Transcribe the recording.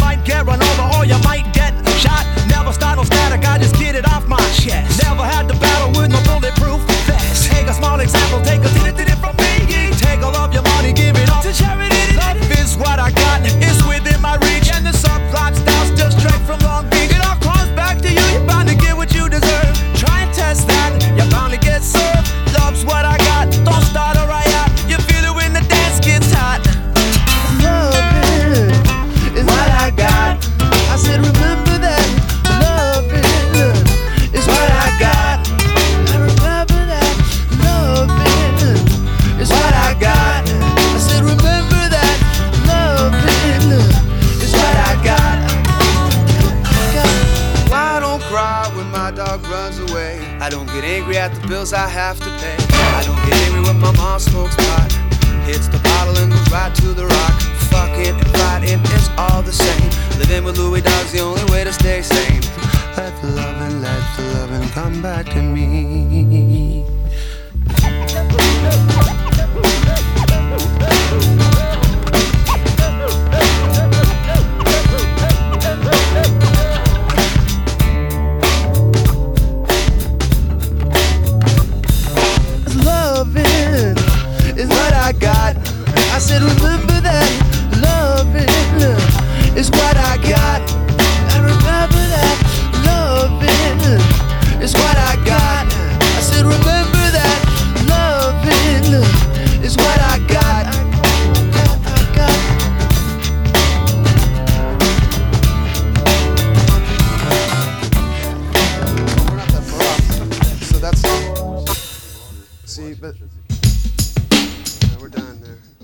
might get run over. out when my dog runs away. I don't get angry at the bills I have to pay. I don't get angry when my mom smokes pot. Hits the bottle and goes right to the rock. Fuck it and fight it, it's all the same. Living with Louie Dog's the only way to stay sane. Let the loving, let the loving come back to me. I said, remember that loving love is what I got. I remember that loving is what I got. I said, remember that loving love is what I got. See, but we're done there.